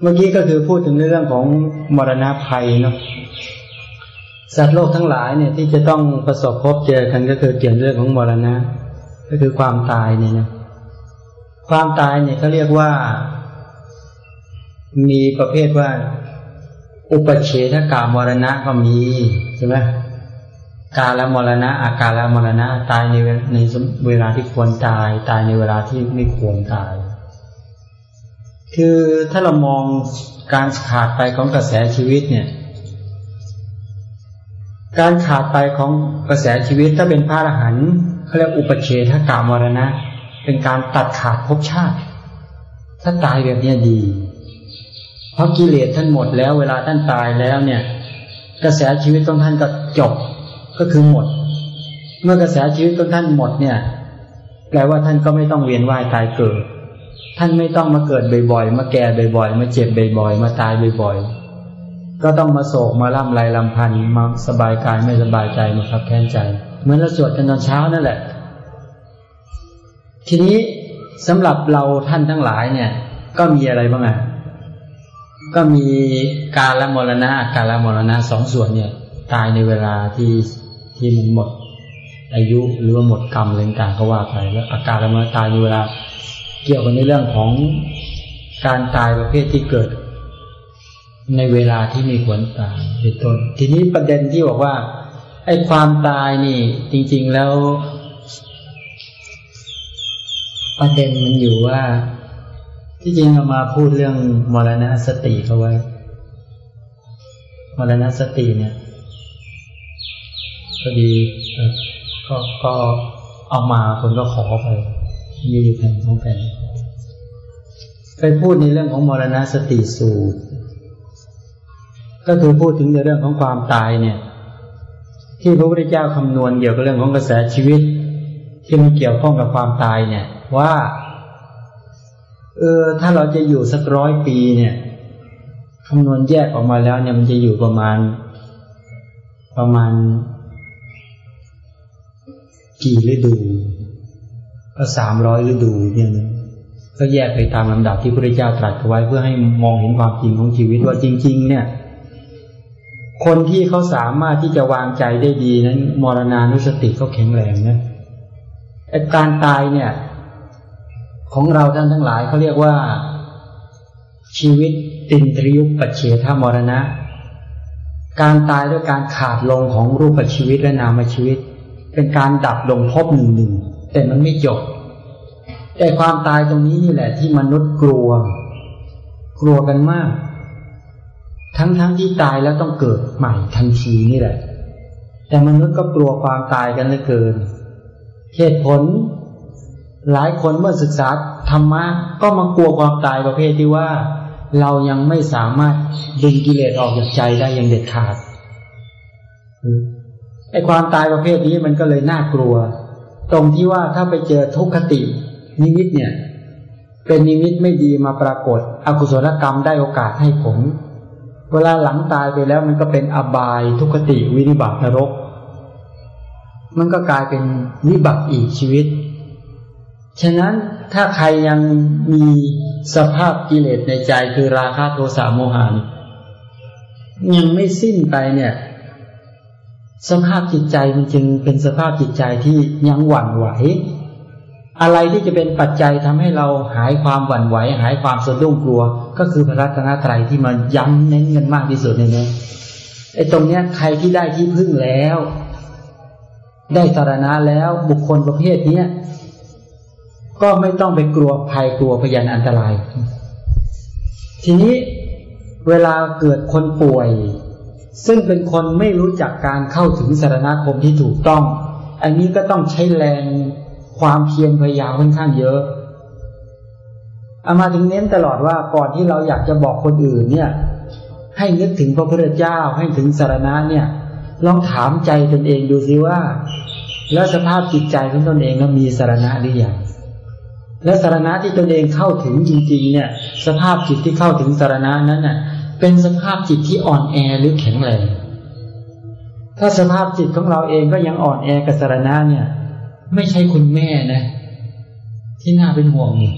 เมื่อกี้ก็คือพูดถึงเรื่องของมรณะภัยเนาะสัตว์โลกทั้งหลายเนี่ยที่จะต้องประสบพบเจอกันก็คือเกี่ยวเรื่องของมรณะ ก็คือความตายเนี่ยนะความตายเนี่ยเขาเรียกว่า มีประเภทว่า อุปเฉทกามรณะก็มีใช่ไหมกาลมรณะ อาการมรณะ ตายในในเวลาที่ควรตาย ตายในเวลาที่ไม่ควรตาย คือถ้าเรามองการขาดไปของกระแสชีวิตเนี่ย การขาดไปของกระแสชีวิตถ้าเป็นพระอรหันต์เขาเรียกอุปเฉทกามรณะ เป็นการตัดขาดภพชาติ ถ้าตายแบบนี้ดี เพราะกิเลสท่านหมดแล้ว เวลาท่านตายแล้วเนี่ย กระแสชีวิตของท่านก็จบก็คือหมด เมื่อกระแสชีวิตของท่านหมดเนี่ยแปลว่าท่านก็ไม่ต้องเวียนว่ายตายเกิด ท่านไม่ต้องมาเกิดบ่อยๆ มาแก่บ่อยๆ มาเจ็บบ่อยๆ มาตายบ่อยๆ ก็ต้องมาโศกมาล่ำไรลำพันธ์มาสบายกายไม่สบายใจมาครับแค้นใจ เหมือนเราสวดกันตอนเช้านั่นแหละ ทีนี้สำหรับเราท่านทั้งหลายเนี่ย ก็มีอะไรบ้างอะก็มีกาลมรณะกาลมรณะสองส่วนเนี่ย ตายในเวลาที่ที่มันหมด อายุหรือว่าหมดกรรมอะไรต่างการก็ว่าไปแล้วอาการละมรณะตายในเวลา เกี่ยวกับในเรื่องของการตายประเภทที่เกิด ในเวลาที่มีผลตายเป็นต้น ทีนี้ประเด็นที่บอกว่าไอ้ความตายนี่ จริง ๆแล้ว ประเด็นมันอยู่ว่า ที่จริงเรามาพูดเรื่องมรณะสติเขาไว้มรณะสติเนี่ยก็ดีก็ก็เอามาคนก็ขอไป มีอยู่แผ่นสองแผ่นไปพูดในเรื่องของมรณะสติสูตร ก็คือพูดถึงในเรื่องของความตายเนี่ย ที่พระพุทธเจ้าคำนวณเกี่ยวกับเรื่องของกระแสชีวิต ที่มันเกี่ยวข้องกับความตายเนี่ย ว่าเออถ้าเราจะอยู่สักร้อยปีเนี่ยคำนวณแยกออกมาแล้วเนี่ยมันจะอยู่ประมาณ ประมาณ กี่ฤดู ก็สามร้อยฤดูเนี่ยนะก็แยกไปตามลำดับที่พระเจ้าตรัสไว้เพื่อให้มองเห็นความจริงของชีวิตว่าจริง ๆ เนี่ย คนที่เขาสามารถที่จะวางใจได้ดีนั้น มรณานุสติเขาแข็งแรงนะไอการตายเนี่ย ของเราท่านทั้งหลายเขาเรียกว่าชีวิตตินทริยุปปัจเฉทมรณะ การตายด้วยการขาดลงของรูปชีวิตและนามชีวิต เป็นการดับลงพบหนึ่งหนึ่ง แต่มันไม่จบแต่ความตายตรงนี้นี่แหละ ที่มนุษย์กลัว กลัวกันมาก ทั้งๆทที่ตายแล้วต้องเกิดใหม่ทันทีนี่แหละ แต่มนุษย์ก็กลัวความตายกันเหลือเกินเหตุผล หลายคนเมื่อศึกษาธรรมะก็มากลัวความตายประเภทที่ว่า เรายังไม่สามารถดึงกิเลสออกจากใจได้อย่างเด็ดขาดไอ้ความตายประเภทนี้มันก็เลยน่ากลัว ตรงที่ว่าถ้าไปเจอทุกขติ นิมิตเนี่ย เป็นนิมิตไม่ดีมาปรากฏ อกุศลกรรมได้โอกาสให้ผลเวลาหลังตายไปแล้วมันก็เป็นอบายทุกขติวินิบาตนรก มันก็กลายเป็นวิบัติอีกชีวิต ฉะนั้นถ้าใครยังมีสภาพกิเลสในใจคือราคะโทสะโมหะยังไม่สิ้นไปเนี่ย สภาพจิตใจมันจึงเป็นสภาพจิตใจที่ยังหวั่นไหว อะไรที่จะเป็นปัจจัยทำให้เราหายความหวั่นไหว หายความสะดุ้งกลัว ก็คือพระรัตนตรัยที่มันย้ำเน้นกันมากที่สุดในนี้ไอ้ตรงเนี้ยใครที่ได้ที่พึ่งแล้ว ได้สารณะแล้วบุคคลประเภทเนี้ยก็ไม่ต้องไปกลัวภัยกลัวพยานอันตราย ทีนี้เวลาเกิดคนป่วย ซึ่งเป็นคนไม่รู้จักการเข้าถึงสารณคมที่ถูกต้อง อันนี้ก็ต้องใช้แรงความเพียรพยายามค่อนข้างเยอะอามาถึงเน้นตลอดว่าก่อนที่เราอยากจะบอกคนอื่นเนี่ย ให้นึกถึงพระพุทธเจ้าให้ถึงสารณะเนี่ย ลองถามใจตนเองดูซิว่า แล้วสภาพจิตใจของตนเองมีสารณะหรือยังและสารณะที่ตนเองเข้าถึงจริง ๆ เนี่ย สภาพจิตที่เข้าถึงสารณะนั้นน่ะ เป็นสภาพจิตที่อ่อนแอหรือแข็งแรงถ้าสภาพจิตของเราเองก็ยังอ่อนแอกับสารณะเนี่ย ไม่ใช่คุณแม่นะ ที่น่าเป็นห่วงนี่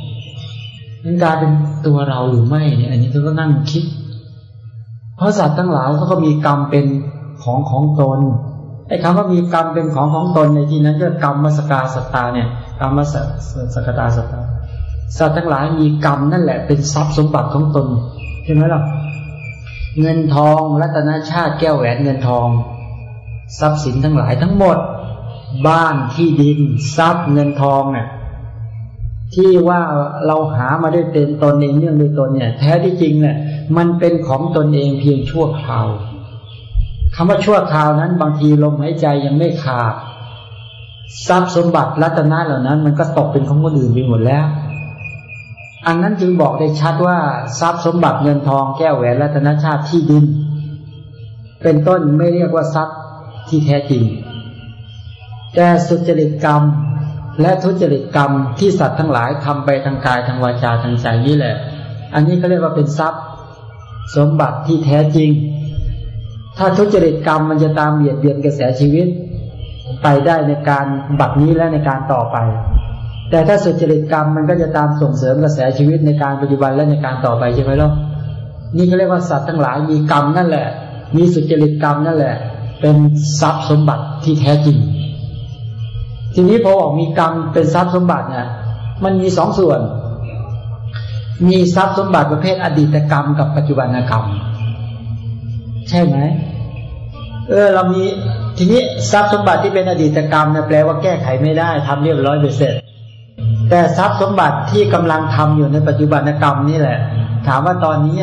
มันกลายเป็นตัวเราหรือไม่เนี่ย อันนี้เราก็นั่งคิด เพราะสัตว์ทั้งหลายเขาก็มีกรรมเป็นของของตนไอ้คำว่ามีกรรมเป็นของของตนในที่นั้นก็กรรมมสกาสตาเนี่ยกรรมมสสกตาสตาสัตว์ทั้งหลายมีกรรมนั่นแหละเป็นทรัพย์สมบัติของตนใช่ไหมล่ะ เงินทองรัตนชาติแก้วแหวนเงินทอง ทรัพย์สินทั้งหลายทั้งหมด บ้านที่ดิน ทรัพย์เงินทองเนี่ยที่ว่าเราหามาด้วยเต็มตนเองเนื่องด้วยตนเนี่ย แท้ที่จริงเนี่ยมันเป็นของตนเองเพียงชั่วคราวคำว่าชั่วคราวนั้นบางทีลมหายใจยังไม่ขาดทรัพย์สมบัติรัตนะเหล่านั้น มันก็ตกเป็นของคนอื่นไปหมดแล้ว อันนั้นจึงบอกได้ชัดว่าทรัพย์สมบัติเงินทองแก้วแหวนรัตนชาติที่ดิน เป็นต้นไม่เรียกว่าทรัพย์ที่แท้จริง แต่สุจริตกรรม และทุจริตกรรมที่สัตว์ทั้งหลายทำไปทางกายทางวาจาทางใจนี่แหละ อันนี้เขาเรียกว่าเป็นทรัพย์ สมบัติที่แท้จริง ถ้าทุจริตกรรมมันจะตามเบียดเบียนกระแสชีวิต ไปได้ในการบัดนี้และในการต่อไป แต่ถ้าสุจริตกรรมมันก็จะตามส่งเสริมกระแสชีวิตในการปัจจุบันและในการต่อไปใช่ไหมล่ะนี่ก็เรียกว่าสัตว์ทั้งหลายมีกรรมนั่นแหละ มีสุจริตกรรมนั่นแหละ เป็นทรัพย์สมบัติที่แท้จริง ทีนี้พอบอกมีกรรมเป็นทรัพย์สมบัติเนี่ยมันมีสองส่วน มีทรัพย์สมบัติประเภทอดีตกรรมกับปัจจุบันกรรม ใช่ไหมเออเรามีทีนี้ทรัพย์สมบัติที่เป็นอดีตกรรมเนี่ยแปลว่าแก้ไขไม่ได้ทำเรียบร้อยไปเสร็จ แต่ทรัพย์สมบัติที่กำลังทำอยู่ในปัจจุบันกรรมนี่แหละ ถามว่าตอนนี้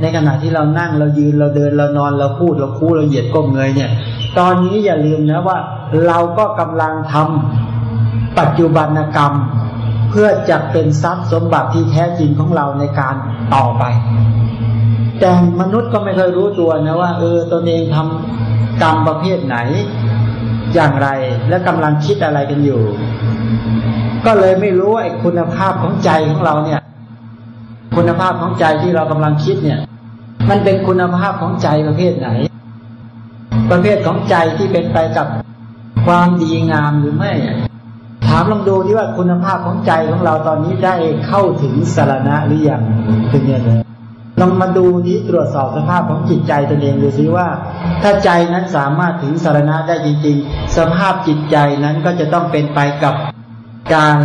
ในขณะที่เรานั่งเรายืนเราเดินเรานอนเราพูดเราคู้เราเหยียดก้มเงยเนี่ย ตอนนี้อย่าลืมนะว่า เราก็กำลังทำปัจจุบันกรรม เพื่อจะเป็นทรัพย์สมบัติที่แท้จริงของเราในการต่อไป แต่มนุษย์ก็ไม่เคยรู้ตัวนะว่า เออตนเองทำกรรมประเภทไหน อย่างไรและกำลังคิดอะไรกันอยู่ ก็เลยไม่รู้ไอ้คุณภาพของใจของเราเนี่ย คุณภาพของใจที่เรากำลังคิดเนี่ย มันเป็นคุณภาพของใจประเภทไหน ประเภทของใจที่เป็นไปกับความดีงามหรือไม่ ถามลองดูที่ว่าคุณภาพของใจของเราตอนนี้ได้เข้าถึงสารณะหรือยังถึงเนี่ยเลยลองมาดูนี้ตรวจสอบสภาพของจิตใจตนเองดูซิว่า ถ้าใจนั้นสามารถถึงสารณะได้จริงๆ สภาพจิตใจนั้นก็จะต้องเป็นไปกับ การ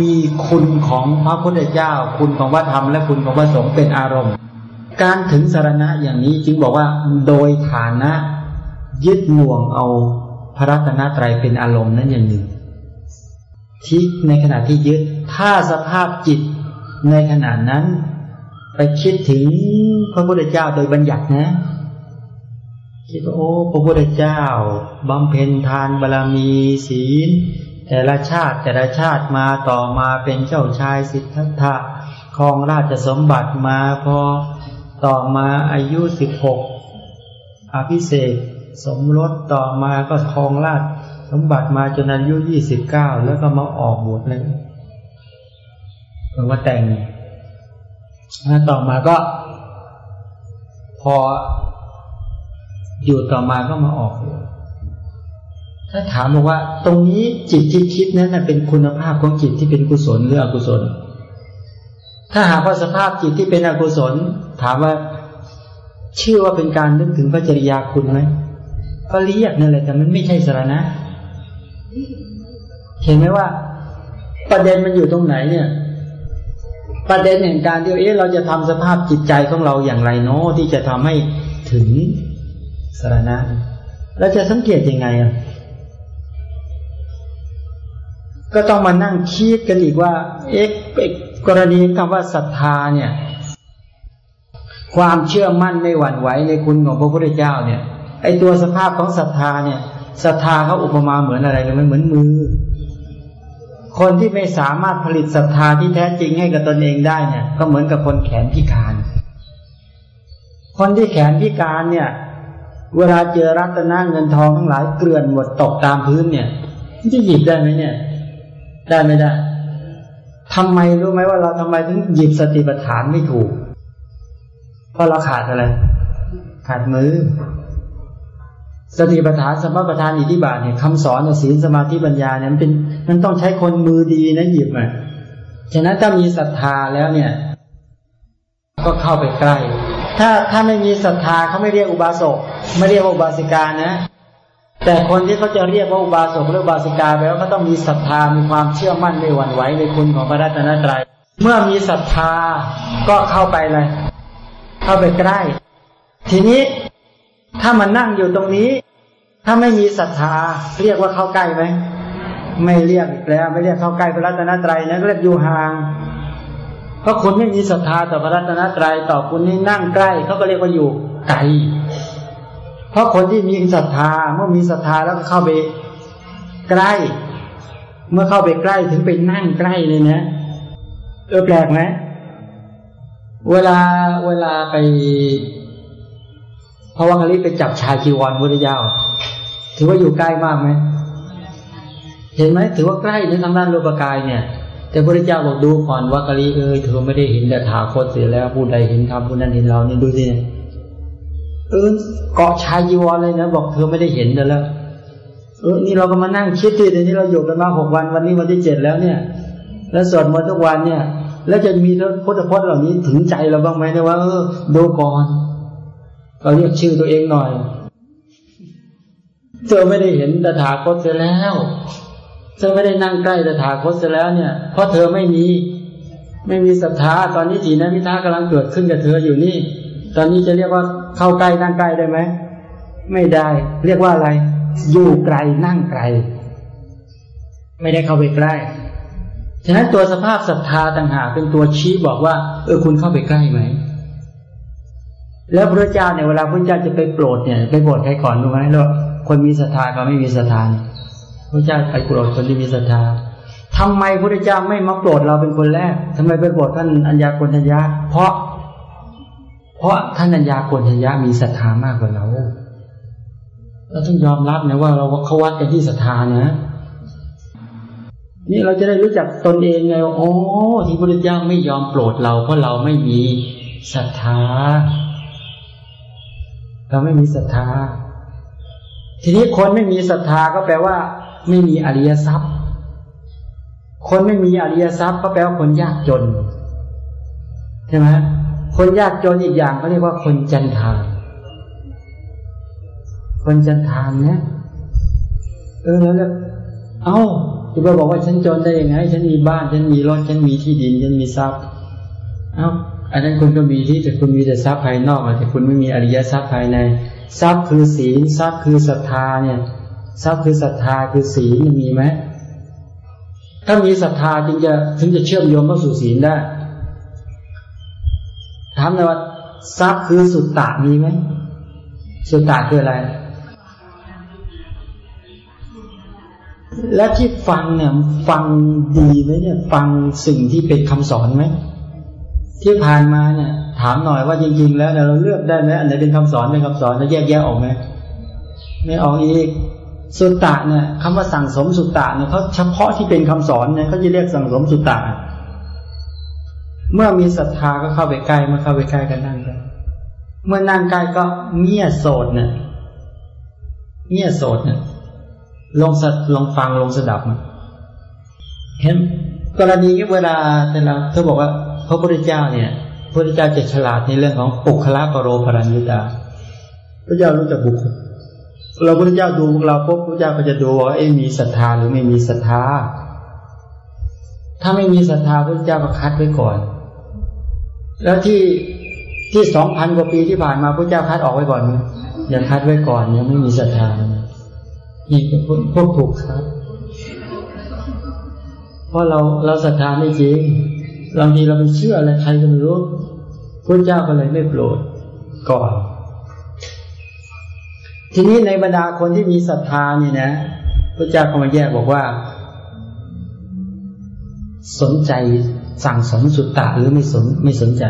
มีคุณของพระพุทธเจ้า คุณของพระธรรมและคุณของพระสงฆ์เป็นอารมณ์ การถึงสารณะอย่างนี้จึงบอกว่าโดยฐานะยึดหน่วงเอาพระรัตนตรัยเป็นอารมณ์นั้นอย่างหนึ่ง ที่ในขณะที่ยึดถ้าสภาพจิตในขณะนั้น ไปคิดถึงพระพุทธเจ้าโดยบัญญัตินะคิดว่าโอ้พระพุทธเจ้าบำเพ็ญทานบารมีศีล แต่ละชาติแต่ละชาติมาต่อมาเป็นเจ้าชายสิทธัตถะครองราชสมบัติมาพอต่อมาอายุสิบหกอภิเศกสมรสต่อมาก็ครองราชสมบัติมาจนอายุยี่สิบเก้าแล้วก็มาออกบวชเลยมาแต่งแล้วต่อมาก็ พออยู่ต่อมาก็มาออกบวช ถ้าถามบอกว่า ตรงนี้จิตที่คิดนั้นเป็นคุณภาพของจิตที่เป็นกุศลหรืออกุศล ถ้าหากว่าสภาพจิตที่เป็นอกุศล ถามว่าชื่อว่าเป็นการนึกถึงพระจริยาคุณไหมก็เรียกนั่นแหละแต่มันไม่ใช่สารณะ เห็นไหมว่า ประเด็นมันอยู่ตรงไหนเนี่ย ประเด็นแห่งการที่เอ๊ะเราจะทำสภาพจิตใจของเราอย่างไรเนาะที่จะทำให้ถึงสารณะแล้วจะสังเกตยังไงอะ ก็ต้องมานั่งคิดกันอีกว่า เอ๊ะกรณีคำว่าศรัทธาเนี่ย ความเชื่อมั่นไม่หวั่นไหวในคุณของพระพุทธเจ้าเนี่ย ไอตัวสภาพของศรัทธาเนี่ยศรัทธาเขาอุปมาเหมือนอะไรกันมันเหมือนมือ คนที่ไม่สามารถผลิตศรัทธาที่แท้จริงให้กับตนเองได้เนี่ย ก็เหมือนกับคนแขนพิการ คนที่แขนพิการเนี่ย เวลาเจอรัตนาเงินทองทั้งหลายเกลื่อนหมดตกตามพื้นเนี่ยจะหยิบได้ไหมเนี่ย ได้ไม่ได้ทำไมรู้ไหมว่าเราทำไมถึงหยิบสติปัฏฐานไม่ถูก เพราะเราขาดอะไร ขาดมือ สติปัฏฐานสมปัฏฐานอิทธิบาทเนี่ยคำสอนศีลสมาธิปัญญาเนี่ยมันเป็น มันต้องใช้คนมือดีนะหยิบอะฉะนั้นถ้ามีศรัทธาแล้วเนี่ย ก็เข้าไปใกล้ ถ้าถ้าไม่มีศรัทธาเขาไม่เรียกอุบาสกไม่เรียกอุบาสิกานะ แต่คนที่เขาจะเรียกว่าอุบาสกหรืออุบาสิกาแปลว่าเขาต้องมีศรัทธามีความเชื่อมั่นไม่หวั่นไหวในคุณของพระรัตนตรัยเมื่อมีศรัทธาก็เข้าไปเลย เข้าไปใกล้ ทีนี้ถ้ามันนั่งอยู่ตรงนี้ ถ้าไม่มีศรัทธา เรียกว่าเข้าใกล้ไหมไม่เรียกอีกแล้วไม่เรียกเข้าใกล้พระรัตนตรัยนะเรียกอยู่ห่างเพราะคุณไม่มีศรัทธาต่อพระรัตนตรัยต่อคุณนี่นั่งใกล้เขาก็เรียกว่าอยู่ไกล เพราะคนที่มีศรัทธาเมื่อมีศรัทธาแล้วก็เข้าไปใกล้ เมื่อเข้าไปใกล้ถึงไปนั่งใกล้เลยนะเออแปลกไหมเวลาเวลาไปพระวังคลิไปจับชายจีวรพุทธเจ้าถือว่าอยู่ใกล้มากไหมเห็นไหมถือว่าใกล้ในทางด้านรูปกายเนี่ย แต่พระเจ้าบอกดูก่อนว่ากะลีเอ้ยเธอไม่ได้เห็นแต่ถาคตเสียแล้วผู้ใดเห็นธรรมผู้นั้นเห็นเรานี่ดูสิเนี่ย ออเกาะชายจีวรเลยนะ บอกเธอไม่ได้เห็นแล้วเออนี่เราก็มานั่งคิดดิเดี๋ยวนี้เราอยู่กันมาหกวัน วันนี้วันที่เจ็ดแล้วเนี่ย แล้วสวดมนต์ทุกวันเนี่ย แล้วจะมีพุทธพจน์เหล่านี้ถึงใจเราบ้างไหมนะว่าเออดูก่อนเราเรียกชื่อตัวเองหน่อย เธอไม่ได้เห็นตถาคตเสียแล้วเธอไม่ได้นั่งใกล้ตถาคตเสียแล้วเนี่ย เพราะเธอไม่มี ไม่มีศรัทธาตอนนี้จีนะมิท้ากำลังเกิดขึ้นกับเธออยู่นี่ ตอนนี้จะเรียกว่าเข้าใกล้นั่งใกล้ได้ไหม ไม่ได้ เรียกว่าอะไร อยู่ไกลนั่งไกล ไม่ได้เข้าไปใกล้ ฉะนั้นตัวสภาพศรัทธาต่างหากเป็นตัวชี้บอกว่า เออคุณเข้าไปใกล้ไหม แล้วพระเจ้าเนี่ยเวลาพระเจ้าจะไปโปรดเนี่ย ไปโปรดใครก่อนรู้ไหมแล้วคนมีศรัทธากับไม่มีศรัทธาพระเจ้าไปโปรดคนที่มีศรัทธาทำไมพระเจ้าไม่มาโปรดเราเป็นคนแรกทำไมไปโปรดท่านอัญญาโกณทัญญาเพราะ เพราะท่านัญญาโกณทัญญามีศรัทธามากกว่าเรา เราต้องยอมรับนะว่าเราเขาวัดกันที่ศรัทธานะ นี่เราจะได้รู้จักตนเองไงว่าโอ้ที่พระเจ้าไม่ยอมโปรดเรา เพราะเราไม่มีศรัทธา เราไม่มีศรัทธา ทีนี้คนไม่มีศรัทธาก็แปลว่า ไม่มีอริยทรัพย์ คนไม่มีอริยทรัพย์ก็แปลว่าคนยากจน ใช่ไหม คนยากจนอีกอย่างเขาเรียกว่าคนจันทานคนจันทานเนี่ยเออแล้ว เอ้าจะไปบอกว่าฉันจนได้ยังไง ฉันมีบ้าน ฉันมีรถ ฉันมีที่ดิน ฉันมีทรัพย์ เอ้า อันนั้นคุณก็มีที่แต่คุณมีแต่ทรัพย์ภายนอกแต่คุณไม่มีอริยทรัพย์ภายใน ทรัพย์คือศีล ทรัพย์คือศรัทธาเนี่ย ทรัพย์คือศรัทธาคือศีลมีไหม ถ้ามีศรัทธาจึงจะถึงจะเชื่อมโยงเข้าสู่ศีลได้ ถามหน่อยว่าทรัพย์คือสุตตะมีไหมสุตตะคืออะไร และที่ฟังเนี่ยฟังดีไหมเนี่ย ฟังสิ่งที่เป็นคำสอนไหมที่ผ่านมาเนี่ย ถามหน่อยว่าจริง ๆ แล้วเราเลือกได้ไหมอันไหนเป็นคำสอนเป็นคำสอนแล้วแยกแยะออกไหมไม่ออกอีกสุตตะเนี่ยคำว่าสั่งสมสุตตะเนี่ยเขาเฉพาะที่เป็นคำสอนเนี่ยเขาจะเรียกสั่งสมสุตตะ เมื่อมีศรัทธาก็เข้าไปใกล้เมื่อเข้าไปใกล้กันนั่งกันเมื่อนั่งใกล้ก็เงียโสดเนี่ยเงียโสดเนี่ยลองสัลองฟังลองสดับมันเห็นกรณีเวลาแต่เราเธอบอกว่าพระพุทธเจ้าเนี่ยพระพุทธเจ้าจะฉลาดในเรื่องของปุคละปรโรปรัญญาตาพระเจ้ารู้จักบุคคลเราพระเจ้าดูเราพบพระเจ้าก็จะดูว่าเอ้มีศรัทธาหรือไม่มีศรัทธาถ้าไม่มีศรัทธาพระเจ้าก็คัดไว้ก่อน แล้วที่ที่สองพันกว่าปีที่ผ่านมาพระเจ้าคัดออกไว้ก่อนไหมอย่าคัดไว้ก่อนยังไม่มีศรัทธานี่พวกถูกคัดเพราะเราเราศรัทธาไม่จริงบางทีเราไปเชื่ออะไรใครก็ไม่รู้พระเจ้าก็เลยไม่โปรดก่อน ทีนี้ในบรรดาคนที่มีศรัทธาเนี่ยนะพระเจ้าก็มาแยกบอกว่า สนใจ สั่งสมสุตตะหรือไม่สนไม่สนใจ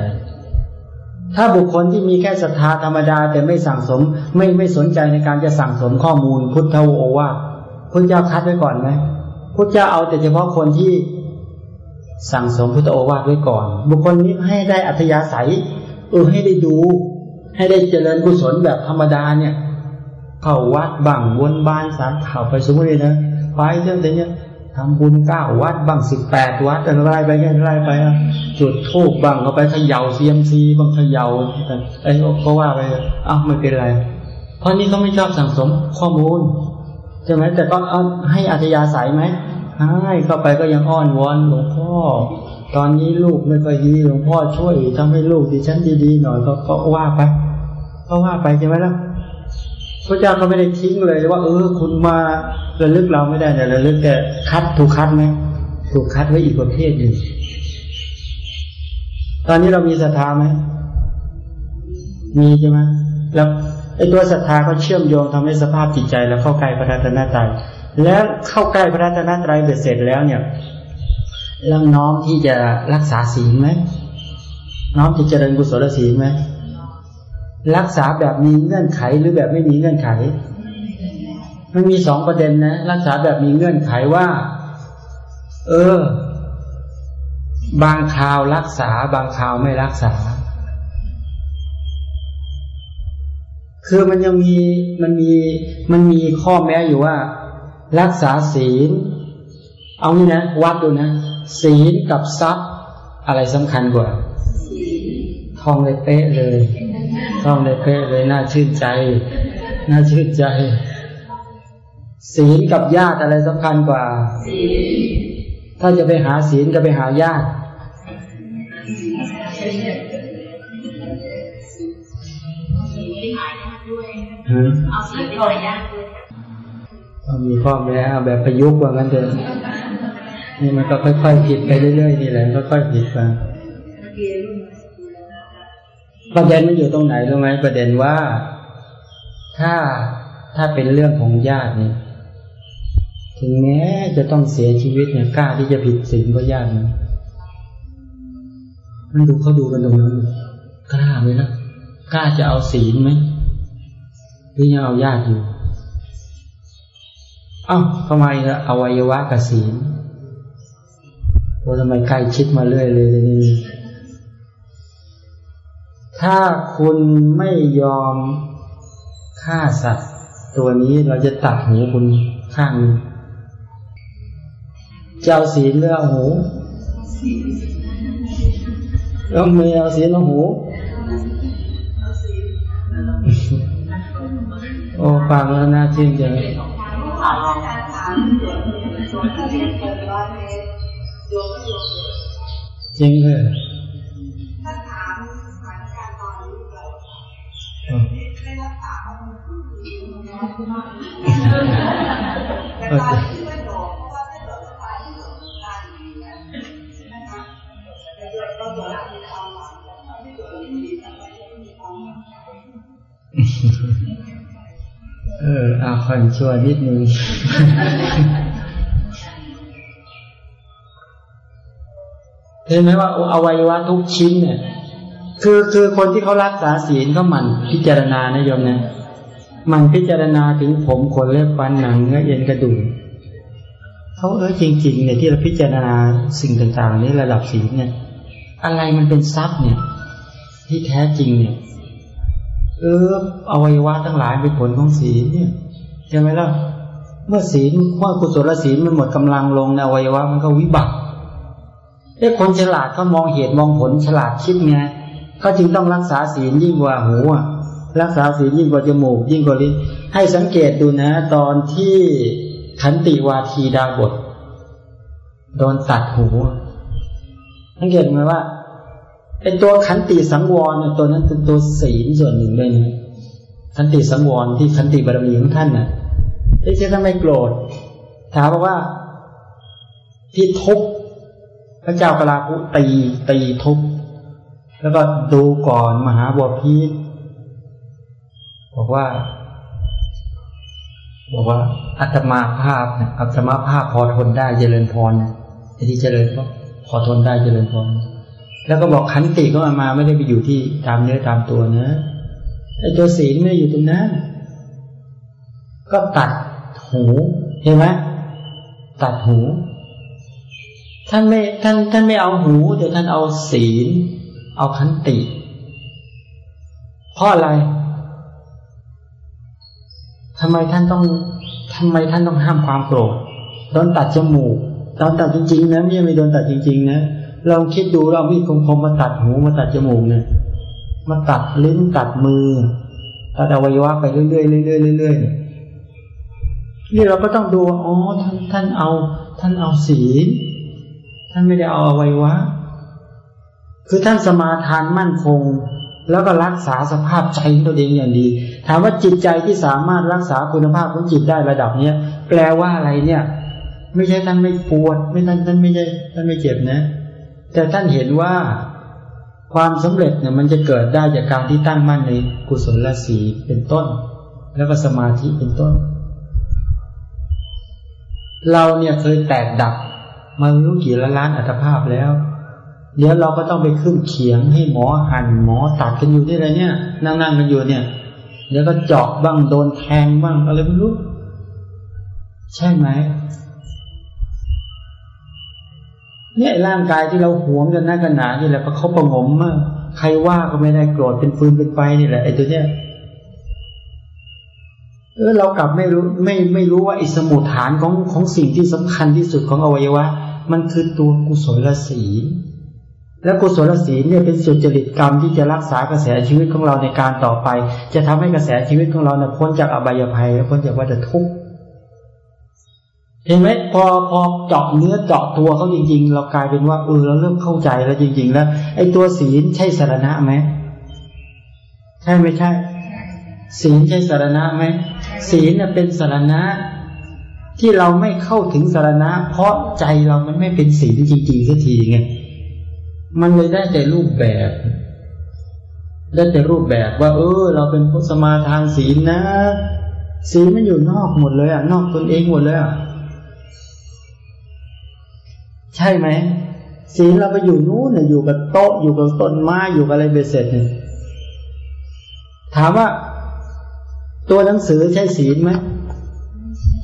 ถ้าบุคคลที่มีแค่ศรัทธาธรรมดา แต่ไม่สั่งสมไม่ไม่สนใจในการจะสั่งสมข้อมูล พุทธโอวาทพระเจ้าคัดไว้ก่อนไหมพระเจ้าเอาแต่เฉพาะคนที่สั่งสมพุทธโอวาทไว้ก่อน บุคคลนี้ให้ได้อัธยาศัยเออให้ได้ดู ให้ได้เจริญกุศลแบบธรรมดาเนี่ยเข้าวัดบังวนบานสามข่าวไปสมมติเลยนะไปเรื่องแต่เนี้ย ทำบุญเก้าวัดบ้างสิบแปดวัดอะไรไปไงอะไรไปอะจุดทูบบ้างก็ไปเขย่าเซียมซีบ้างเขย่าไอ้ก็ว่าไปอ้าวไม่เป็นไร เพราะนี่เขาไม่ชอบสั่งสมข้อมูลใช่ไหมแต่ก็ให้อัธยาศัยไหมให้เข้าไปก็ยังอ้อนวอนหลวงพ่อ ตอนนี้ลูกไม่ค่อยดีหลวงพ่อช่วยทำให้ลูกดิฉันดีๆหน่อยก็ว่าไปก็ว่าไปใช่ไหมล่ะ พระเจ้าก็ไม่ได้ทิ้งเลยว่า เออ คุณมาระลึกเราไม่ได้แต่ระลึกแต่คัดถูกคัดไหมถูกคัดไว้อีกประเภทหนึ่งตอนนี้เรามีศรัทธาไหมมีใช่ไหมแล้วไอ้ตัวศรัทธาก็เชื่อมโยงทำให้สภาพจิตใจแล้วเข้าใกล้พระรัตนตรัยแล้วเข้าใกล้พระรัตนตรัยเบ็ดเสร็จแล้วเนี่ยแล้วน้อมที่จะรักษาศีลไหมน้อมที่จะเจริญกุศลศีลไหม รักษาแบบมีเงื่อนไขหรือแบบไม่มีเงื่อนไข มันมีสองประเด็นนะ รักษาแบบมีเงื่อนไขว่า เออ บางคราวรักษา บางคราวไม่รักษา คือมันยังมีมันมีมันมีข้อแม้อยู่ว่า รักษาศีล เอานี่นะวัดดูนะศีลกับทรัพย์อะไรสำคัญกว่าทองเลยเป๊ะเลย ท่องเลยเป๊ะเลยน่าชื่นใจ น่าชื่นใจ ศีลกับญาติอะไรสำคัญกว่า ถ้าจะไปหาศีลก็ไปหาญาติ เอาศีลไปหาญาติด้วยมีพ่อแม่แบบประยุกต์ว่างั้นเถอะนี่มันก็ค่อยๆผิดไปเรื่อยๆนี่แหละค่อยๆผิดไป ประเด็นมันอยู่ตรงไหนรู้ไหมประเด็นว่าถ้าถ้าเป็นเรื่องของญาติเนี่ยถึงแม้จะต้องเสียชีวิตเนี่ยกล้าที่จะผิดศีลเพราะญาติมันดูเขาดูกันตรงนั้นกล้าไหมนะกล้าจะเอาศีลไหมหรือยังเอาญาติอยู่อ้าวทำไมอวัยวะกับศีลโอ้ทำไมใกล้ชิดมาเรื่อยเลยนี่ ถ้าคุณไม่ยอมฆ่าสัตว์ ตัวนี้เราจะตัดหูคุณข้างนึงเจ้าศีลเรือหูแล้วเมีเอาศีลเอาหูโอ้ฟังแล้วน่าชื่นใจจริงเลย โอเคเออเอาคอยช่วนิดนึงเห็นไหมว่าอวัยวะทุกชิ้นเนี่ย คือคือคนที่เขารักษาศีลเขาหมั่นพิจารณานะโยมนะ มันพิจารณาถึงผมขนเล็บฟันหนังเนื้อเอ็นกระดูกเขาเออจริงๆเนี่ยที่เราพิจารณาสิ่งต่างๆนี้ระดับศีเนี่ยอะไรมันเป็นทรัพย์เนี่ย ที่แท้จริงเนี่ย เอออวัยวะทั้งหลายเป็นผลของศีเนี่ยใช่ไหมล่ะเมื่อศีลเมื่อกุศลศีลมันหมดกำลังลงในอวัยวะมันก็วิบัติไอ้คนฉลาดเขามองเหตุมองผลฉลาดคิดไงเขาจึงต้องรักษาศีลยิ่งกว่าหูอะ รักษาศีลยิ่งกว่าจมูก ยิ่งกว่าลิ้นให้สังเกตดูนะ ตอนที่ขันติวาทีดาบทโดนตัดหูสังเกตไหมว่าเป็นตัวขันติสังวรตัวนั้นเป็นตัวศีลส่วนหนึ่งเลยนะขันติสังวรที่ขันติบารมีของท่านน่ะไม่ใช่ท่านไม่โกรธถามบอกว่า ที่ทุบพระเจ้ากลาภุตีตีทุบแล้วก็ดูก่อนมหาบพิตร บอกว่า บอกว่าอัตมาภาพอัตมาภาพพอทนได้เจริญพรนะที่เจริญก็พอทนได้เจริญพรแล้วก็บอกขันติก็มาไม่ได้ไปอยู่ที่ตามเนื้อตามตัวนะไอ้ตัวศีลไม่อยู่ตรงนั้นก็ตัดหูเห็นไหมตัดหู ท่านไม่ท่านท่านไม่เอาหูแต่ท่านเอาศีล เอาขันติ เพราะอะไร ทำไมท่านต้องทำไมท่านต้องห้ามความโกรธโดนตัดจมูกโดนตัดจริงๆนะไม่ใช่ไม่โดนตัดจริง ๆ นะลองคิดดูเรามีดคมๆมาตัดหูมาตัดจมูกเนี่ยมาตัดลิ้นตัดมือตัดอวัยวะไปเรื่อยๆเรื่อยๆเรื่อยๆนี่เราก็ต้องดูอ๋อท่านท่านเอา ท่านเอาศีลท่านไม่ได้เอาอวัยวะคือท่านสมาทานมั่นคง แล้วก็รักษาสภาพใจตัวเองอย่างดี ถามว่าจิตใจที่สามารถรักษาคุณภาพของจิตได้ระดับเนี้ยแปลว่าอะไรเนี่ย ไม่ใช่ท่านไม่ปวด ไม่ท่านท่านไม่ใช่ท่านไม่เจ็บนะ แต่ท่านเห็นว่าความสำเร็จเนี่ยมันจะเกิดได้จากการที่ตั้งมั่นในกุศลศีลเป็นต้น แล้วก็สมาธิเป็นต้น เราเนี่ยเคยแตกดับมารู้กี่ละล้านอัตภาพแล้ว เดี๋ยวเราก็ต้องไปขึ้นเขียงให้หมอหัน่นหมอตัดกันอยู่ที่ไรเนี่ย นั่งนั่งกันอยู่เนี่ย เดี๋ยวก็เจาะบ้างโดนแทงบ้างอะไรไม่รู้ ใช่ไหมเนี่ยร่างกายที่เราหวงกันนักกันหนานี่แหละเพราะเขาประงมมากใครว่าก็ไม่ได้โกรธเป็นฟืนเป็นไฟนี่แหละไอ้ตัวเนี้ยเออเรากลับไม่รู้ไม่ไม่รู้ว่าอิสมุฐานของของสิ่งที่สำคัญที่สุดของอวัยวะ มันคือตัวกุศลศีล และกุศลศีลเนี่ยเป็นสุจริตกรรมที่จะรักษากระแสชีวิตของเราในการต่อไป จะทำให้กระแสชีวิตของเราเนี่ยพ้นจากอบายภัยและพ้นจากวัฏทุกข์เห็นไหมพอพอเจาะเนื้อเจาะตัวเขาจริง ๆ เรากลายเป็นว่าเออเราเริ่มเข้าใจแล้วจริง ๆ แล้วไอ้ตัวศีลใช่สารณะไหมใช่ไม่ใช่ ศีลใช่สารณะไหมศีลเป็นสารณะ ที่เราไม่เข้าถึงสารณะ เพราะใจเรามันไม่เป็นศีลจริงๆสักทีไง มันเลยได้แต่รูปแบบ ได้แต่รูปแบบว่า เออ เราเป็นผู้สมาทานศีลนะ ศีลมันอยู่นอกหมดเลยอะ นอกตนเองหมดเลยอะ ใช่ไหมศีลเราไปอยู่นู้นเนี่ยอยู่กับโต๊ะอยู่กับต้นไม้อยู่กับอะไรเบสเสร็จเนี่ยถามว่าตัวหนังสือใช่ศีลไหม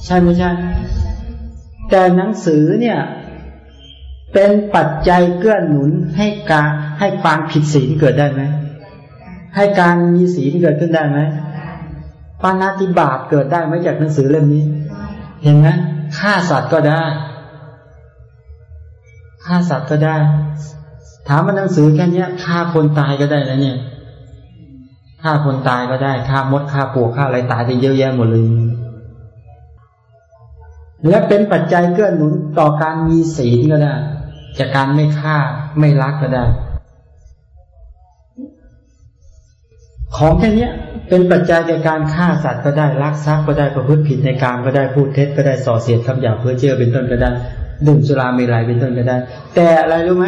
ใช่ไม่ใช่ แต่หนังสือเนี่ย เป็นปัจจัยเกื้อหนุนให้การให้ความผิดศีลเกิดได้ไหมให้การมีศีลเกิดขึ้นได้ไหมปานาติบาตเกิดได้ไหมจากหนังสือเล่มนี้ เห็นไหมฆ่าสัตว์ก็ได้ฆ่าสัตว์ก็ได้ ถามมันหนังสือแค่นี้ฆ่าคนตายก็ได้แล้วเนี่ยฆ่าคนตายก็ได้ฆ่ามดฆ่าปวกฆ่าอะไรตายไปเยอะแยะหมดเลยและเป็นปัจจัยเกื้อหนุนต่อการมีศีลก็ได้ จากการไม่ฆ่าไม่รักก็ได้ ของแค่นี้เป็นปัจจัยในการฆ่าสัตว์ก็ได้รักทรัพย์ก็ได้ประพฤติผิดในการก็ได้พูดเท็จก็ได้ส่อเสียดคำหยาบเพื่อเชื่อเป็นต้นก็ได้ดื่มสุราเมลัยเป็นต้นก็ได้ แต่อะไรรู้ไหม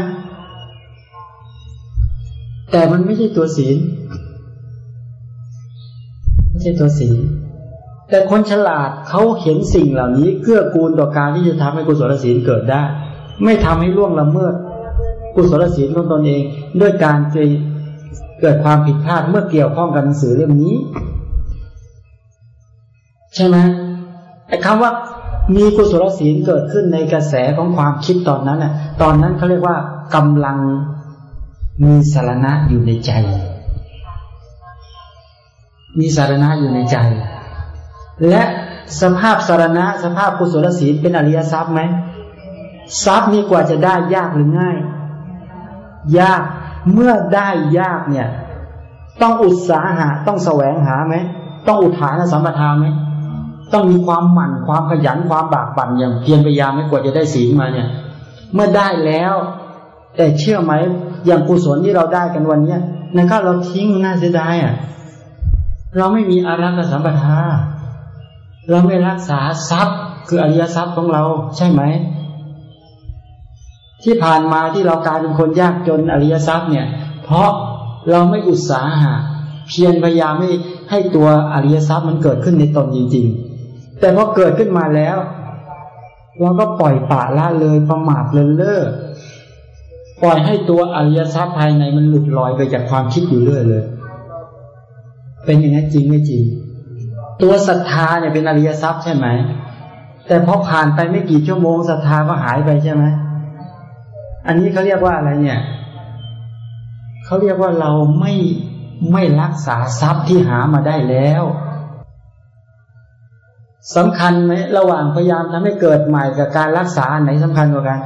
แต่มันไม่ใช่ตัวศีลไม่ใช่ตัวศีลแต่คนฉลาดเขาเห็นสิ่งเหล่านี้เกื้อกูลต่อการที่จะทำให้กุศลศีลเกิดได้ ไม่ทำให้ล่วงละเมิด กุศลศีลของตนเอง ด้วยการเกิดความผิดพลาดเมื่อเกี่ยวข้องกับหนังสือเล่มนี้ ใช่ไหมไอ้คำว่ามีกุศลศีลเกิดขึ้นในกระแสของความคิดตอนนั้นน่ะ ตอนนั้นเขาเรียกว่ากำลังมีสารณะอยู่ในใจ มีสารณะอยู่ในใจ และสภาพสารณะ สภาพกุศลศีลเป็นอริยทรัพย์ไหม ทรัพย์นี้กว่าจะได้ยากหรือง่าย ยากเมื่อได้ยากเนี่ย ต้องอุตสาหะ ต้องแสวงหาไหมต้องอุทานสัมปทาไหมต้องมีความหมั่นความขยันความบากบั่นอย่างเพียรพยายามไม่กว่าจะได้ศีมาเนี่ย เมื่อได้แล้ว แต่เชื่อไหมอย่างกุศลที่เราได้กันวันเนี้ยนั่นก็เราทิ้งน่าเสียดายอะ เราไม่มีอารักษสัมปทา เราไม่รักษาทรัพย์ คืออริยทรัพย์ของเราใช่ไหม ที่ผ่านมาที่เรากลายเป็นคนยากจนอริยทรัพย์เนี่ย เพราะเราไม่อุตสาหะเพียรพยายามให้ให้ตัวอริยทรัพย์มันเกิดขึ้นในตนจริง ๆ แต่พอเกิดขึ้นมาแล้วเราก็ปล่อยปละละเลยประมาทเลินเล่อปล่อยให้ตัวอริยทรัพย์ภายในมันหลุดลอยไปจากความคิดอยู่เรื่อยเลย เป็นอย่างนั้นจริงไม่จริง ตัวศรัทธาเนี่ยเป็นอริยทรัพย์ใช่ไหม แต่พอผ่านไปไม่กี่ชั่วโมงศรัทธาก็หายไปใช่ไหม อันนี้เขาเรียกว่าอะไรเนี่ยเขาเรียกว่าเราไม่ไม่รักษาทรัพย์ที่หามาได้แล้วสำคัญไหมระหว่างพยายามทำให้เกิดใหม่กับการรักษาไหนสำคัญกว่ากัน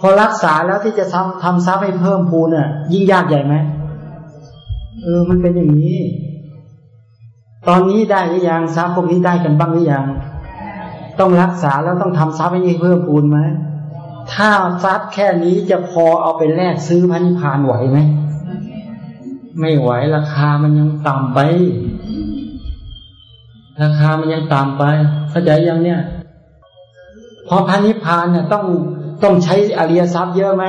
พอรักษาแล้วที่จะทำทำทรัพย์ให้เพิ่มพูนเนี่ยยิ่งยากใหญ่ไหมเออมันเป็นอย่างนี้ ตอนนี้ได้หรือยังทรัพย์พวกนี้ได้กันบ้างหรือยัง ต้องรักษาแล้วต้องทำทรัพย์ให้เพิ่มพูนไหมถ้าทรัพย์แค่นี้จะพอเอาไปแลกซื้อพันธิพานไหวไหมไม่ไหวราคามันยังต่ำไป ราคามันยังต่ำไป เข้าใจยังเนี่ยพอพันธิพานเนี่ยต้องต้องใช้อริยทรัพย์เยอะไหม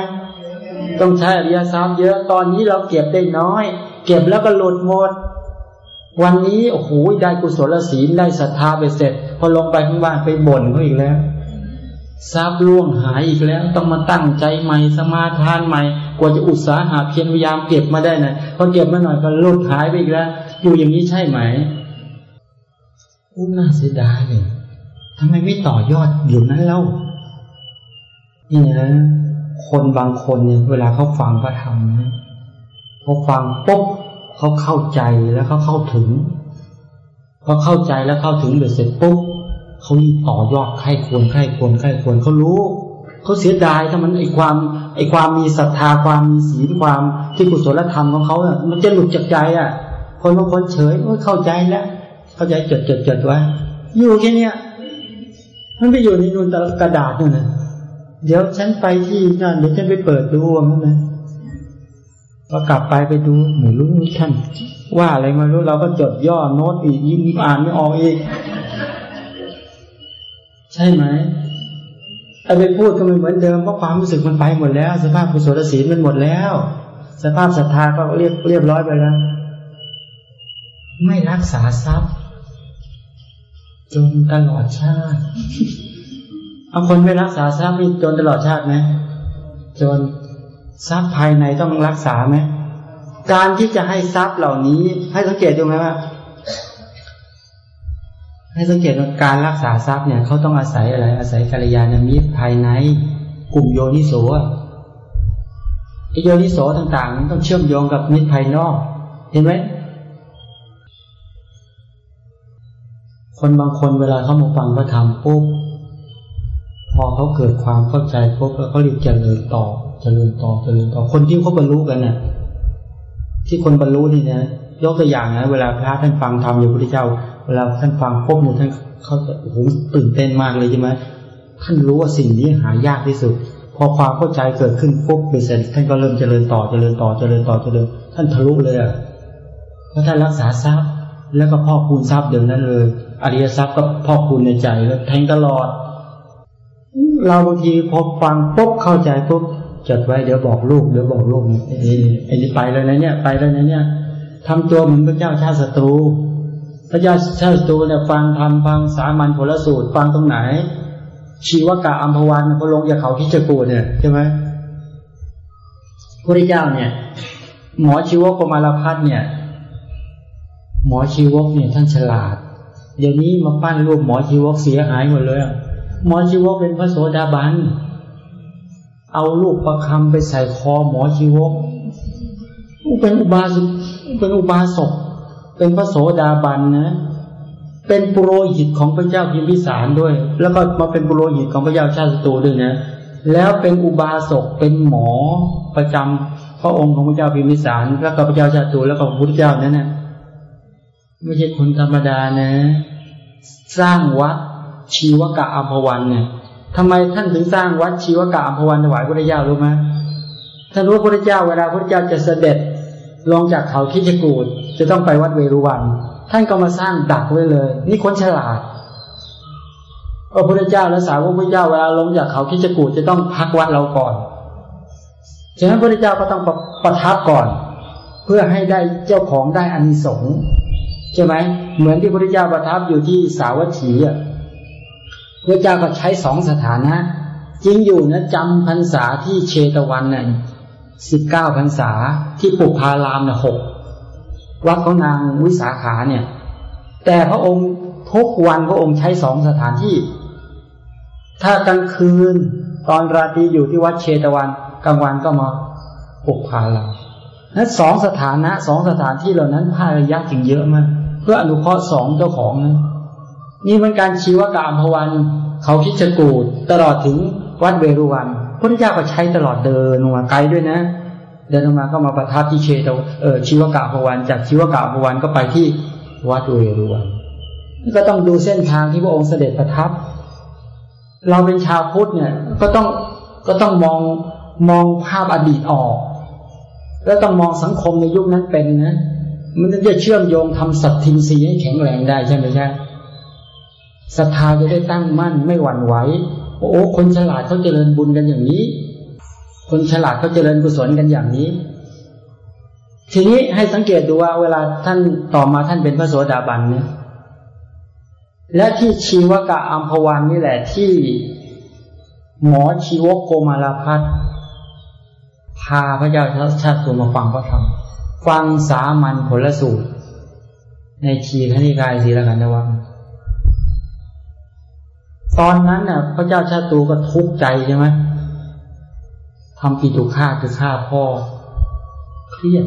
ต้องใช้อริยทรัพย์เยอะตอนนี้เราเก็บได้น้อย เก็บแล้วก็หลุดหมด วันนี้โอ้โหได้กุศลศีลได้ศรัทธาไปเสร็จ อลงไปข้างบ้านไปบ่นเขาอีกแล้วทรัพย์ล่วงหายอีกแล้ว ต้องมาตั้งใจใหม่สมาทานใหม่ กว่าจะอุตสาหะเพียรพยายามเก็บมาได้นะพอเก็บมาหน่อยก็ลดหายไปอีกแล้ว อยู่อย่างนี้ใช่ไหมอุ้น่าเสียดายเลยทำไมไม่ต่อยอดอยู่นั้นเล่านี่นะคนบางคนเนี่ยเวลาเขาฟังพระธรรมนะเขาฟังปุ๊บเขาเข้าใจแล้วเขาเข้าถึง เขาเข้าใจแล้วเข้าถึงเสร็จปุ๊บเขาต่อยอดใครควรใครควรใครควรเขารู้เขาเสียดายถ้ามันไอความไอความมีศรัทธาความมีศีลความที่กุศลธรรมของเขาเนี่ยมันจะหลุดจากใจอะ คนบางคนเฉยเข้าใจแล้วเข้าใจจดจดจดไว้อยู่แค่เนี้ยมันไปอยู่ในนูนตกระดาษนู่นนะเดี๋ยวฉันไปที่นั่นเดี๋ยวฉันไปเปิดดูมันนะพอกลับไปไปดูไม่รู้ท่าน ว่าอะไรไมารู้เราก็จดย่อโน้ตอีกยิ่งอ่านไม่ออกอีก ใช่ไหมไอ้ไปพูดก็ไม่เหมือนเดิมเพราะความรู้สึกมันไปหมดแล้ว สภาพกุศลศีลมันหมดแล้ว สภาพศรัทธาก็เรียบเรียบร้อยไปแล้ว ไม่รักษาทรัพย์ จนตลอดชาติเอาคนไม่รักษาทรัพย์นี่จนตลอดชาติไหมจนทรัพย์ภายในต้องรักษาไหม การที่จะให้ทรัพย์เหล่านี้ ให้สังเกตดูไหมว่า ให้สังเกตว่าการรักษาทรัพย์เนี่ยเขาต้องอาศัยอะไร อาศัยกัลยาณมิตรภายใน กลุ่มโยนิโสไอโยนิโสต่างๆต้องเชื่อมโยงกับมิตรภายนอก เห็นไหมคนบางคนเวลาเขามาฟังพระธรรมปุ๊บพอเขาเกิดความเข้าใจปุ๊บแล้วเขาเรียกเจริญต่อเจริญต่อเจริญต่อคนที่เขาบรรลุกันน่ะ ที่คนบรรลุนี่นะยกตัวอย่างนะเวลาพระท่านฟังธรรมอยู่พระเจ้า เวลาท่านฟังปุ๊บเนี่ยท่านเขาจะโอ้โหตื่นเต้นมากเลยใช่ไหมท่านรู้ว่าสิ่งนี้หายากที่สุด พอความเข้าใจเกิดขึ้นปุ๊บเสร็จท่านก็เริ่มเจริญต่อเจริญต่อเจริญต่อเจริญ ท่านทะลุเลยอะเพราะท่านรักษาทรัพย์ แล้วก็พ่อคูณทรัพย์เดิมนั้นเลย อริยทรัพย์ก็พ่อคูณในใจแล้วแทงตลอด เราบางทีพอฟังปุ๊บเข้าใจปุ๊บ จดไว้เดี๋ยวบอกลูกเดี๋ยวบอกลูกไอ้นี่ไปแล้วนะเนี่ยไปแล้วนะเนี่ยทำตัวเหมือนพระเจ้าชาติศัตรูพระเจ้าชาติศัตรูเนี่ยฟังทำฟังสามัญผลสูตรฟังตรงไหน ชีวกะอัมพวันพอลงจากเขาทิจกูเนี่ยใช่ไหมพระเจ้าเนี่ย หมอชีวกกมาลพัฒเนี่ย หมอชีวกเนี่ยท่านฉลาด เดี๋ยวนี้มาปั้นรูปหมอชีวกเสียหายหมดเลยหมอชีวกเป็นพระโสดาบัน เอาลูกประคำไปใส่คอหมอชีวกเป็นอุบาสกเป็นอุบาสก เป็นพระโสดาบันนะ เป็นปุโรหิตของพระเจ้าพิมพิสารด้วย แล้วก็มาเป็นปุโรหิตของพระเจ้าชาติตูด้วยนะ แล้วเป็นอุบาสก เป็นหมอประจำพระองค์ของพระเจ้าพิมพิสาร แล้วก็พระเจ้าชาติตูแล้วก็พระพุทธเจ้านั่นนะไม่ใช่คนธรรมดานะ สร้างวัดชีวกะอัมพวันเนี่ย ทำไมท่านถึงสร้างวัดชีวกะอัมพวันถวายพระเจ้ารู้ไหมท่านรู้พระเจ้าเวลาพระเจ้าจะเสด็จลงจากเขาคิจกูดจะต้องไปวัดเวรุวัน ท่านก็มาสร้างดักไว้เลย นี่คนฉลาดพระพุทธเจ้าและสาวกพระเจ้าเวลาลงจากเขาคิจกูดจะต้องพักวัดเราก่อนฉะนั้นพระพุทธเจ้าก็ต้องประประทับก่อน เพื่อให้ได้เจ้าของได้อานิสงส์ใช่ไหมเหมือนที่พระพุทธเจ้าประทับอยู่ที่สาวัตถีอะ พระเจ้าก็ใช้สองสถานะ จริงอยู่นะจำพรรษาที่เชตวันน่ะสิบเก้าพรรษาที่ปุพารามเนี่ยหกวัดของนางวิสาขาเนี่ย แต่พระองค์ทุกวันพระองค์ใช้สองสถานที่ ถ้ากลางคืนตอนราตรีอยู่ที่วัดเชตวันกลางวันก็มาปุพารามนั้นสองสถานะสองสถานที่เหล่านั้นพระระยะถึงเยอะมาก เพื่ออนุเคราะห์สองเจ้าของนะ นี่มันการชีวกรรมพวัน เขาคิดจะกูดตลอดถึงวัดเวรุวันพระเจ้าก็ใช้ตลอดเดินมาไกลด้วยนะ เดินมาก็มาประทับที่เชตเออชีวกะพวันจากชีวกะพวันก็ไปที่วัดเวรุวันก็ต้องดูเส้นทางที่พระองค์เสด็จประทับ เราเป็นชาวพุทธเนี่ย ก็ต้องก็ต้องมองมองภาพอดีตออก แล้วต้องมองสังคมในยุคนั้นเป็นนะ มันจะเชื่อมโยงทำสัตทินรีให้แข็งแรงได้ใช่ไหมใช่ ศรัทธาจะได้ตั้งมั่นไม่หวั่นไหวโอ้คนฉลาดเขาเจริญบุญกันอย่างนี้ คนฉลาดเขาเจริญกุศลกันอย่างนี้ ทีนี้ให้สังเกตดูว่าเวลาท่านต่อมาท่านเป็นพระโสดาบันเนี่ยและที่ชีวกะอัมพวันนี่แหละที่หมอชีวกโกมาลพัฒพาพระเจ้าชาติตัวมาฟังพระธรรมฟังสามัญผลสูตร ในทีคณิกายศีลกันตวัง ตอนนั้นน่ะ พระเจ้าชาตูก็ทุกข์ใจใช่ไหมทำปีตุฆ่าคือฆ่าพ่อเครียด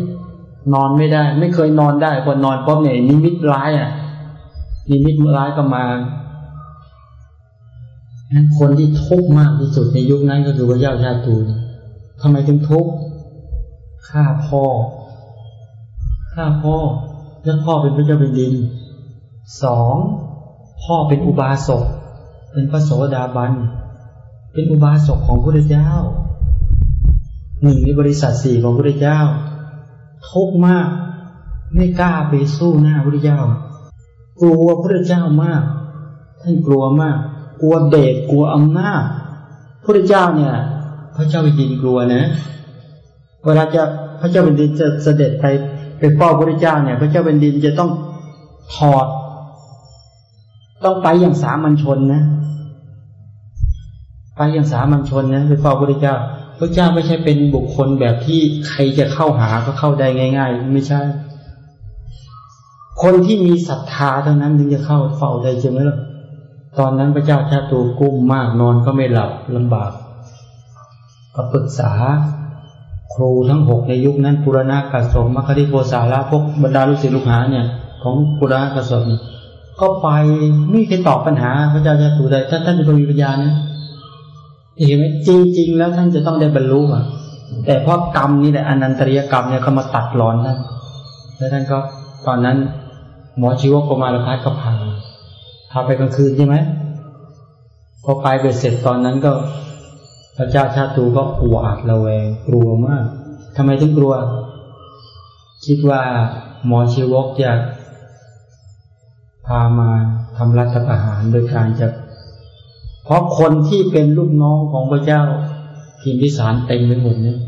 นอนไม่ได้ ไม่เคยนอนได้พอนอนป๊บเนี่ยนิมิตร้ายอะนิมิตร้ายก็มาคนที่ทุกข์มากที่สุดในยุคนั้นก็คือพระเจ้าชาตูทำไมถึงทุกข์ฆ่าพ่อฆ่าพ่อแล้วพ่อเป็นพระเจ้าเป็นดินสองพ่อเป็นอุบาสก เป็นพระโสดาบัน เป็นอุบาสกของพระเจ้า หนึ่งในบริษัทสี่ของพระเจ้า ทุกมาก ไม่กล้าไปสู้หน้าพระเจ้า กลัวพระเจ้ามาก ท่านกลัวมาก กลัวเดชกลัวอำนาจพระเจ้าเนี่ย พระเจ้าเป็นดินกลัวนะ เวลาจะพระเจ้าเป็นดินจะเสด็จไปไปเฝ้าพระเจ้าเนี่ย พระเจ้าเป็นดินจะต้องถอด ต้องไปอย่างสามัญชนนะ ไปอย่างสามัญชนนะไปเฝ้าพระเจ้าพระเจ้าไม่ใช่เป็นบุคคลแบบที่ใครจะเข้าหาก็เข้าได้ง่าย ๆ ไม่ใช่ คนที่มีศรัทธาเท่านั้นถึงจะเข้าเฝ้าได้ใช่ไหมล่ะตอนนั้นพระเจ้าชาตูกุ้มมากนอนก็ไม่หลับลำบากก็ปรึกษา ครูทั้งหกในยุคนั้นปุรณะกัสมมคติโกสาระพวกบรรดาลูกศิษย์ลูกหาเนี่ย ของปุรณะกัสม ก็ไปไม่เคยตอบปัญหาพระเจ้าชาตูได้ท่านท่านเป็นวิญญานะเห็นไหมจริง ๆ แล้วท่านจะต้องได้บรรลุอะ แต่เพราะกรรมนี่แหละอนันตริยกรรมเนี่ยเขามาตัดรอนท่านแล้วท่านก็ตอนนั้น หมอชีวกมาลพัฒก็พาพาไปกลางคืนใช่ไหมพอไปไปเสร็จตอนนั้นก็ พระเจ้าชาตูก็หวาดระแวงกลัวมากทำไมถึงกลัว คิดว่าหมอชีวกจะ พามาทำรัฐประหารโดยการจะเพราะคนที่เป็นลูกน้องของพระเจ้าพิมพิสารเต็มไปหมดเนี่ย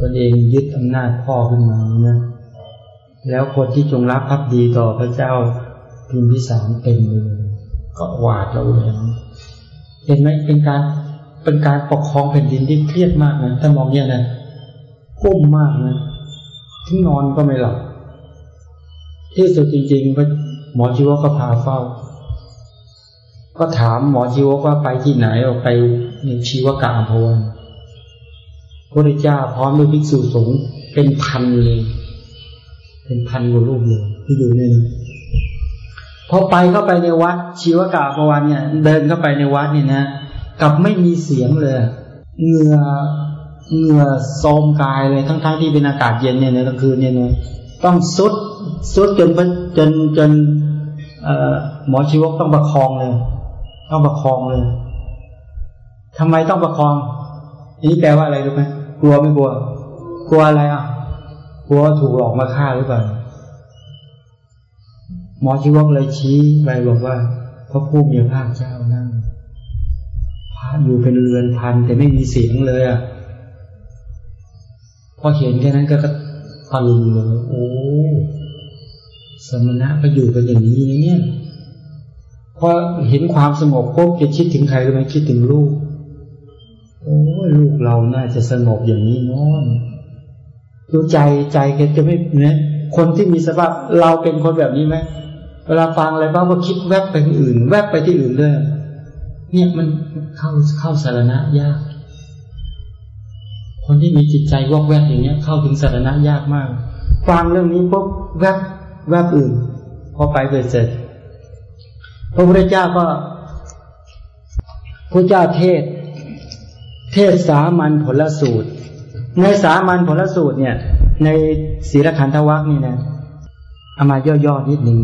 ตนเองยึดอำนาจพ่อขึ้นมาเนี่ยแล้วคนที่จงรักภักดีต่อพระเจ้าพิมพิสารเต็มเลยก็หวาดระแวงเห็นไหมเป็นการเป็นการปกครองแผ่นดินที่เครียดมากนะถ้ามองเนี่ยนะกุ้มมากนะถึงนอนก็ไม่หลับที่สุดจริงๆ หมอชีวก็พาเฝ้า ก็ถามหมอชีวกว่าไปที่ไหนออกไปในชีวกะอภวนพระเจ้าพร้อมด้วยภิกษุสงฆ์เป็นพันเลยเป็นพันกว่ารูปเลยที่อยู่ในพอไปเข้าไปในวัด ชีวกะพวันเนี่ย เดินเข้าไปในวัดเนี่ยนะกับไม่มีเสียงเลยเหงื่อเหงื่อโทมกายเลยทั้งๆทที่เป็นอากาศเย็นเนี่ยในกลางคืนเนี่ยนะต้องสุด สุดจนจนจนหมอชีวกต้องประคองเลย ต้องประคองเลยทำไมต้องประคองนี้แปลว่าอะไรรู้ไหมกลัวไม่กลัว กลัวอะไรอะกลัวถูกหลอกมาฆ่าหรือเปล่าหมอชีวกเลยชี้ไปบอกว่าพระผู้มีพระเจ้านั่งพระอยู่เป็นเรือนพันแต่ไม่มีเสียงเลยอะพอเห็นแค่นั้นก็ตะลึงเลยโอ้ สมณะก็อยู่กันอย่างนี้เนี่ยพอเห็นความสงบปุ๊บจะคิดถึงใครก็ไม่คิดถึงลูกโอ้ลูกเราน่าจะสงบอย่างนี้น้อนดูใจใจแกจะไม่เนี่ยคนที่มีสภาพเราเป็นคนแบบนี้ไหมเวลาฟังอะไรบ้างก็คิดแวบไปที่อื่น แวบไปที่อื่นเลยเนี่ยมันเข้าเข้าสารณะยาก คนที่มีจิตใจวอกแวกอย่างเงี้ย เข้าถึงสารณะยากมาก ฟังเรื่องนี้ปุ๊บแวบ แวบอื่น พอไปเสร็จ พระพุทธเจ้าก็พระเจ้าเทศ เทศสามัญผลสูตร ในสามัญผลสูตรเนี่ย ในศีลขันธวัคนี่นะเอามาย่อๆนิดหนึ่ง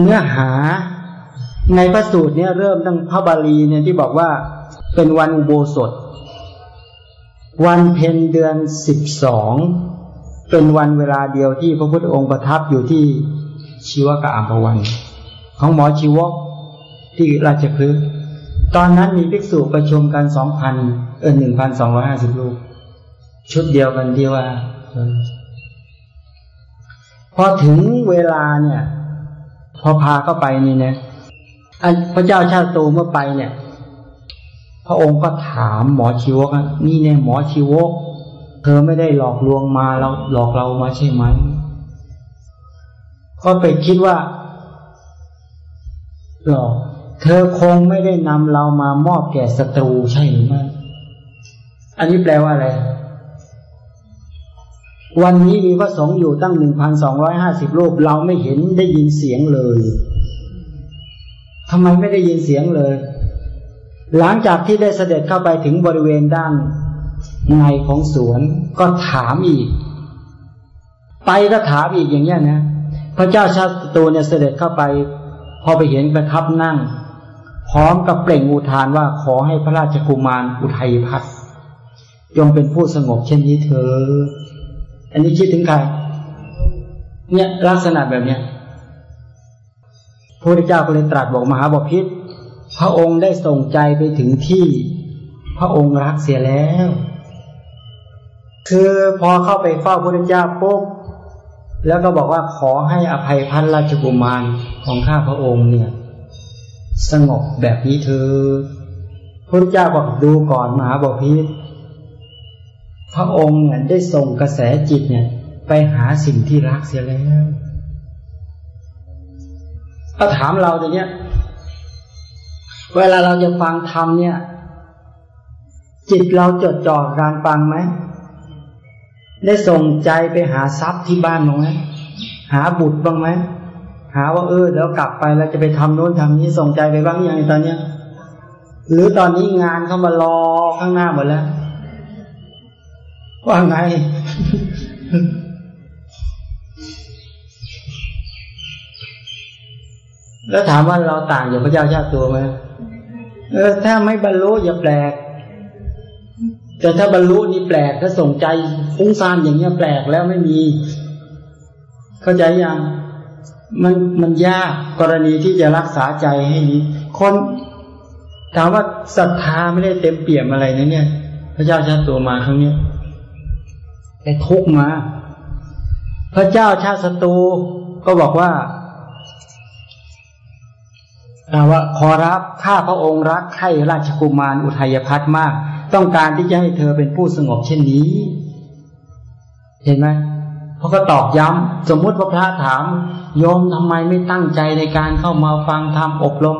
เนื้อหาในพระสูตรเนี่ยเริ่มตั้งพระบาลีเนี่ยที่บอกว่าเป็นวันอุโบสถ วันเพ็ญเดือนสิบสอง เป็นวันเวลาเดียวที่พระพุทธองค์ประทับอยู่ที่ชีวกะอัมพวัน ของหมอชีวกที่ราชพฤกษ์ตอนนั้นมีภิกษุประชุมกันสองพันเออหนึ่งพันสองร้อยห้าสิบลูก ชุดเดียวกันที่ว่า พอถึงเวลาเนี่ย พอพาเข้าไปนี่นะพระเจ้าชาติตูเมื่อไปเนี่ย พระองค์ก็ถามหมอชีวกนี่เนี่ยหมอชีวก ธอไม่ได้หลอกลวงมาเราหลอกเรามาใช่ไหมก็ไปคิดว่าหลอกเธอคงไม่ได้นำเรามามอบแก่ศัตรูใช่หรือไม่อันนี้แปลว่าอะไร วันนี้มีพระสงฆ์อยู่ตั้งหนึ่งพันสองร้อยห้าสิบรูป เราไม่เห็นได้ยินเสียงเลยทำไมไม่ได้ยินเสียงเลย หลังจากที่ได้เสด็จเข้าไปถึงบริเวณด้าน ในของสวนก็ถามอีก ไปก็ถามอีกอย่างเงี้ยนะ พระเจ้าชาติตูเนี่ยเสด็จเข้าไป พอไปเห็นประทับนั่ง พร้อมกับเปล่งอุทานว่าขอให้พระราชกุมารอุทัยพัฒยงเป็นผู้สงบเช่นนี้เธอ อันนี้คิดถึงใคร เนี่ยลักษณะแบบเนี้ยพระพุทธเจ้าก็เลยตรัสบอกมหาบพิษพระองค์ได้ส่งใจไปถึงที่ พระองค์รักเสียแล้ว คือพอเข้าไปเฝ้าพระพุทธเจ้าปุ๊บแล้วก็บอกว่าขอให้อภัยพันราชกุมารของข้าพระองค์เนี่ย สงบแบบนี้เธอพระพุทธเจ้าบอกดูก่อนมหาบพิษพระองค์เนี่ยได้ส่งกระแสจิตเนี่ย ไปหาสิ่งที่รักเสียแล้วก็ถามเราเดี๋ยวนี้ย เวลาเราจะฟังธรรมเนี่ย จิตเราจดจ่อการฟังไหม ได้ส่งใจไปหาทรัพย์ที่บ้านบ้างไหมหาบุตรบ้างไหมหาว่าเออแล้วกลับไปเราจะไปทำโน้นทำนี้ส่งใจไปบ้างยังตอนเนี้ย หรือตอนนี้งานเข้ามารอข้างหน้าหมดแล้ว ว่าไง แล้วถามว่าเราต่างจากพระเจ้าชาติตัวไหมเออถ้าไม่บรรลุอย่าแปลก แต่ถ้าบรรลุนี่แปลกถ้าส่งใจฟุ้งซ่านอย่างเงี้ยแปลกแล้วไม่มี เข้าใจยังมันมันยากกรณีที่จะรักษาใจให้นี้ คนถามว่าศรัทธาไม่ได้เต็มเปี่ยมอะไรนะเนี่ย พระเจ้าชาติตัวมาครั้งนี้ไปทุกมา พระเจ้าชาติศัตรูก็บอกว่าว่าขอรับข้าพระองค์รักใคร่ราชกุมารอุทัยพัฒน์มาก ต้องการที่จะให้เธอเป็นผู้สงบเช่นนี้ เห็นไหมเขาก็ตอบย้ำสมมุติว่าพระถามโยมทำไมไม่ตั้งใจในการเข้ามาฟังธรรมอบรม